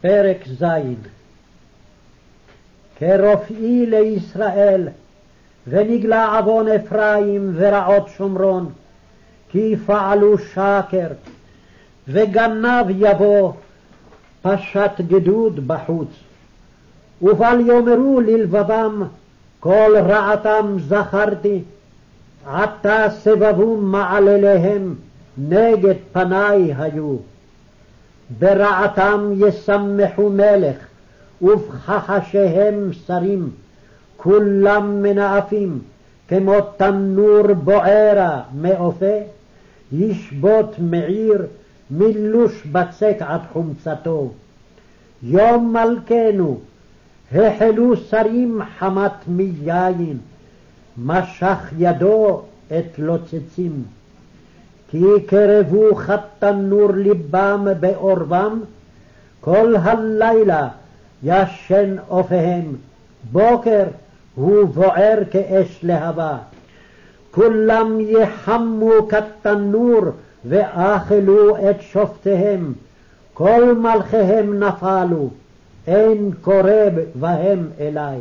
פרק ז. כרופאי לישראל, ונגלה עוון אפרים ורעות שומרון, כי פעלו שקר, וגנב יבוא, פשט גדוד בחוץ. ובל יאמרו ללבבם, כל רעתם זכרתי, עתה סבבו מעלליהם, נגד פניי היו. ברעתם ישמחו מלך, ובכחשיהם שרים, כולם מנאפים, כמו תנור בוערה מאופה, ישבות מעיר, מילוש בצק עד חומצתו. יום מלכנו, החלו שרים חמת מיין, משך ידו את לוצצים. כי קרבו כתנור ליבם בעורבם, כל הלילה ישן אופיהם, בוקר הוא בוער כאש להבה. כולם יחמו כתנור ואכלו את שופטיהם, כל מלכיהם נפלו, אין קורב בהם אלי.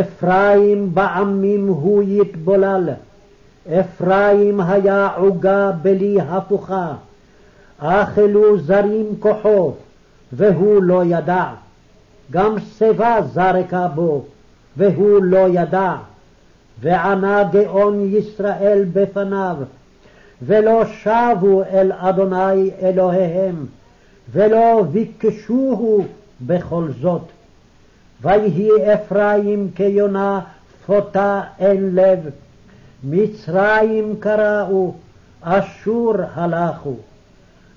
אפרים בעמים הוא יתבולל, אפרים היה עוגה בלי הפוכה, אכלו זרים כוחו, והוא לא ידע. גם שיבה זרקה בו, והוא לא ידע. וענה גאון ישראל בפניו, ולא שבו אל אדוני אלוהיהם, ולא ביקשוהו בכל זאת. ויהי אפרים כיונה פותה אין לב, מצרים קראו, אשור הלכו.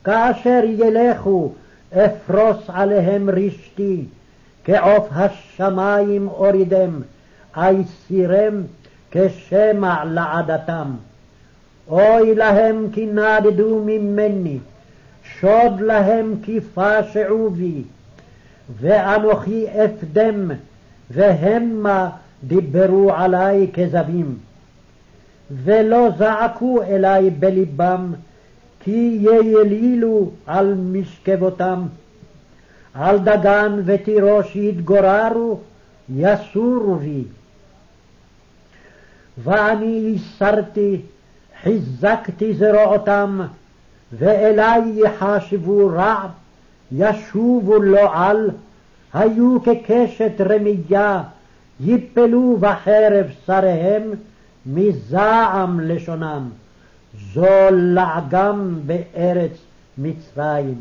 כאשר ילכו, אפרוס עליהם רשתי, כעוף השמים אורידם, אייסירם כשמע לעדתם. אוי להם כי נדדו ממני, שוד להם כי פשעו בי, ואנוכי אפדם, והמה דיברו עלי כזבים. ולא זעקו אלי בלבם, כי יילילו על משכבותם. על דגן ותירוש יתגוררו, יסורו בי. ואני הסרתי, חיזקתי זרועותם, ואלי יחשבו רע, ישובו לו על, היו כקשת רמייה, יפלו בחרב שריהם, מזעם לשונם, זו לעגם בארץ מצרים.